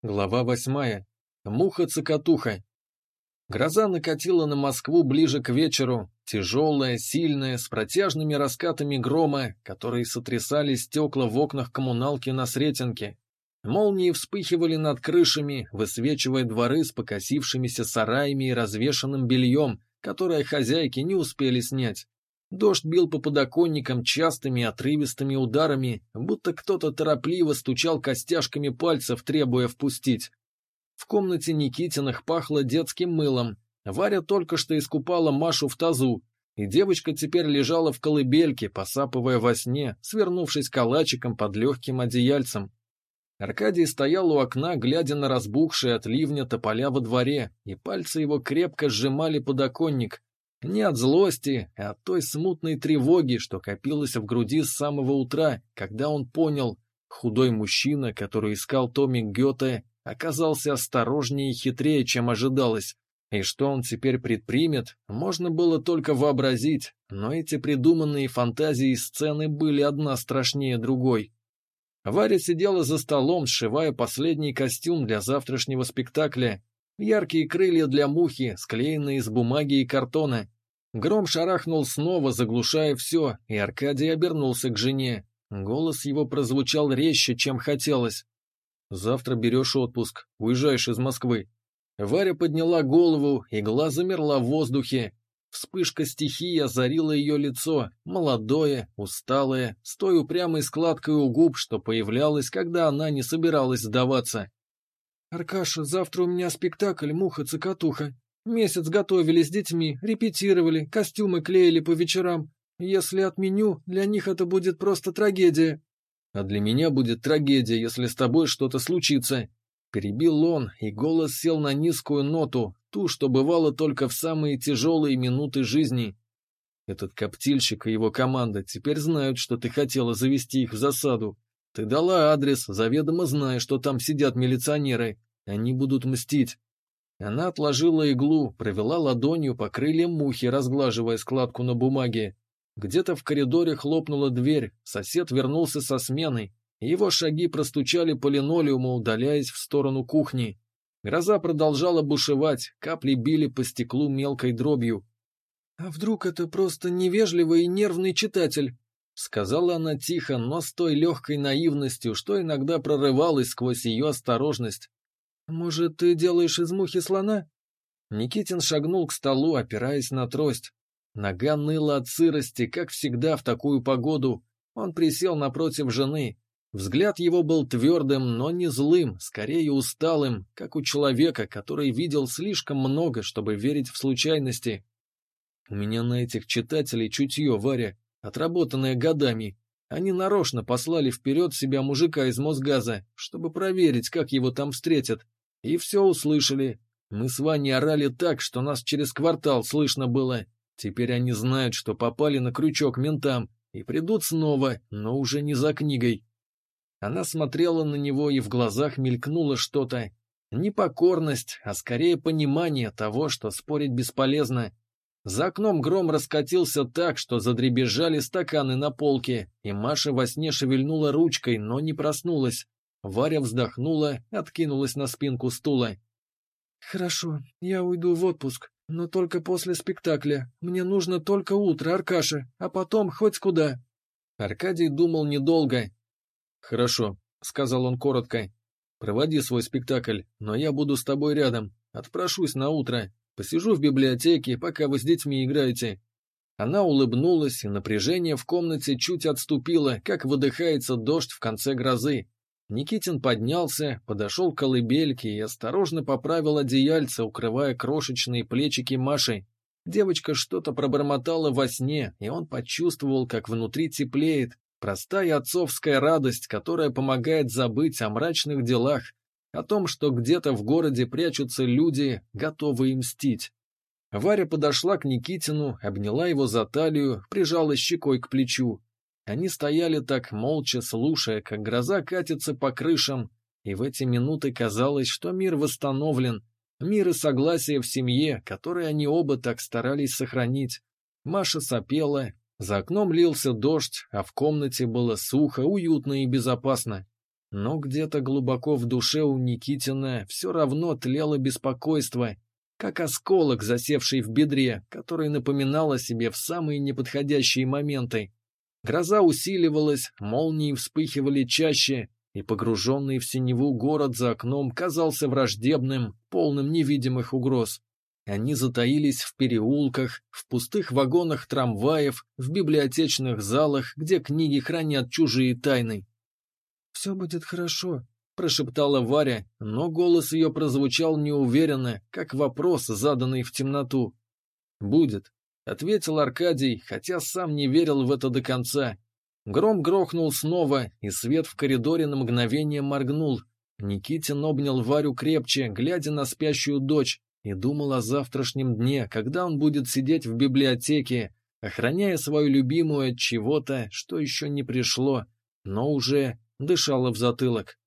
Глава восьмая. Муха-цокотуха. Гроза накатила на Москву ближе к вечеру, тяжелая, сильная, с протяжными раскатами грома, которые сотрясали стекла в окнах коммуналки на Сретенке. Молнии вспыхивали над крышами, высвечивая дворы с покосившимися сараями и развешанным бельем, которое хозяйки не успели снять. Дождь бил по подоконникам частыми отрывистыми ударами, будто кто-то торопливо стучал костяшками пальцев, требуя впустить. В комнате Никитиных пахло детским мылом. Варя только что искупала Машу в тазу, и девочка теперь лежала в колыбельке, посапывая во сне, свернувшись калачиком под легким одеяльцем. Аркадий стоял у окна, глядя на разбухшие от ливня тополя во дворе, и пальцы его крепко сжимали подоконник, не от злости, а от той смутной тревоги, что копилась в груди с самого утра, когда он понял, худой мужчина, который искал Томик Гёте, оказался осторожнее и хитрее, чем ожидалось. И что он теперь предпримет, можно было только вообразить, но эти придуманные фантазии и сцены были одна страшнее другой. Варя сидела за столом, сшивая последний костюм для завтрашнего спектакля, Яркие крылья для мухи, склеенные из бумаги и картона. Гром шарахнул снова, заглушая все, и Аркадий обернулся к жене. Голос его прозвучал резче, чем хотелось. «Завтра берешь отпуск, уезжаешь из Москвы». Варя подняла голову, игла замерла в воздухе. Вспышка стихии озарила ее лицо, молодое, усталое, с той упрямой складкой у губ, что появлялась, когда она не собиралась сдаваться. «Аркаша, завтра у меня спектакль «Муха-цокотуха». Месяц готовили с детьми, репетировали, костюмы клеили по вечерам. Если отменю, для них это будет просто трагедия». «А для меня будет трагедия, если с тобой что-то случится». Перебил он, и голос сел на низкую ноту, ту, что бывало только в самые тяжелые минуты жизни. Этот коптильщик и его команда теперь знают, что ты хотела завести их в засаду. Ты дала адрес, заведомо зная, что там сидят милиционеры. Они будут мстить. Она отложила иглу, провела ладонью по крыльям мухи, разглаживая складку на бумаге. Где-то в коридоре хлопнула дверь, сосед вернулся со сменой. Его шаги простучали по линолеуму, удаляясь в сторону кухни. Гроза продолжала бушевать, капли били по стеклу мелкой дробью. «А вдруг это просто невежливый и нервный читатель?» Сказала она тихо, но с той легкой наивностью, что иногда прорывалась сквозь ее осторожность. «Может, ты делаешь из мухи слона?» Никитин шагнул к столу, опираясь на трость. Нога ныла от сырости, как всегда в такую погоду. Он присел напротив жены. Взгляд его был твердым, но не злым, скорее усталым, как у человека, который видел слишком много, чтобы верить в случайности. «У меня на этих читателей чутье, Варя», отработанная годами. Они нарочно послали вперед себя мужика из Мосгаза, чтобы проверить, как его там встретят. И все услышали. Мы с Ваней орали так, что нас через квартал слышно было. Теперь они знают, что попали на крючок ментам, и придут снова, но уже не за книгой. Она смотрела на него, и в глазах мелькнуло что-то. Не покорность, а скорее понимание того, что спорить бесполезно, за окном гром раскатился так, что задребезжали стаканы на полке, и Маша во сне шевельнула ручкой, но не проснулась. Варя вздохнула, откинулась на спинку стула. «Хорошо, я уйду в отпуск, но только после спектакля. Мне нужно только утро, Аркаша, а потом хоть куда». Аркадий думал недолго. «Хорошо», — сказал он коротко. «Проводи свой спектакль, но я буду с тобой рядом. Отпрошусь на утро. Посижу в библиотеке, пока вы с детьми играете». Она улыбнулась, и напряжение в комнате чуть отступило, как выдыхается дождь в конце грозы. Никитин поднялся, подошел к колыбельке и осторожно поправил одеяльце, укрывая крошечные плечики Маши. Девочка что-то пробормотала во сне, и он почувствовал, как внутри теплеет, простая отцовская радость, которая помогает забыть о мрачных делах, о том, что где-то в городе прячутся люди, готовые мстить. Варя подошла к Никитину, обняла его за талию, прижала щекой к плечу. Они стояли так молча, слушая, как гроза катится по крышам, и в эти минуты казалось, что мир восстановлен, мир и согласие в семье, которые они оба так старались сохранить. Маша сопела, за окном лился дождь, а в комнате было сухо, уютно и безопасно. Но где-то глубоко в душе у Никитина все равно тлело беспокойство, как осколок, засевший в бедре, который напоминал о себе в самые неподходящие моменты. Гроза усиливалась, молнии вспыхивали чаще, и погруженный в синеву город за окном казался враждебным, полным невидимых угроз. Они затаились в переулках, в пустых вагонах трамваев, в библиотечных залах, где книги хранят чужие тайны. «Все будет хорошо», — прошептала Варя, но голос ее прозвучал неуверенно, как вопрос, заданный в темноту. «Будет», — ответил Аркадий, хотя сам не верил в это до конца. Гром грохнул снова, и свет в коридоре на мгновение моргнул. Никитин обнял Варю крепче, глядя на спящую дочь, и думал о завтрашнем дне, когда он будет сидеть в библиотеке, охраняя свою любимую от чего-то, что еще не пришло, но уже дышало в затылок.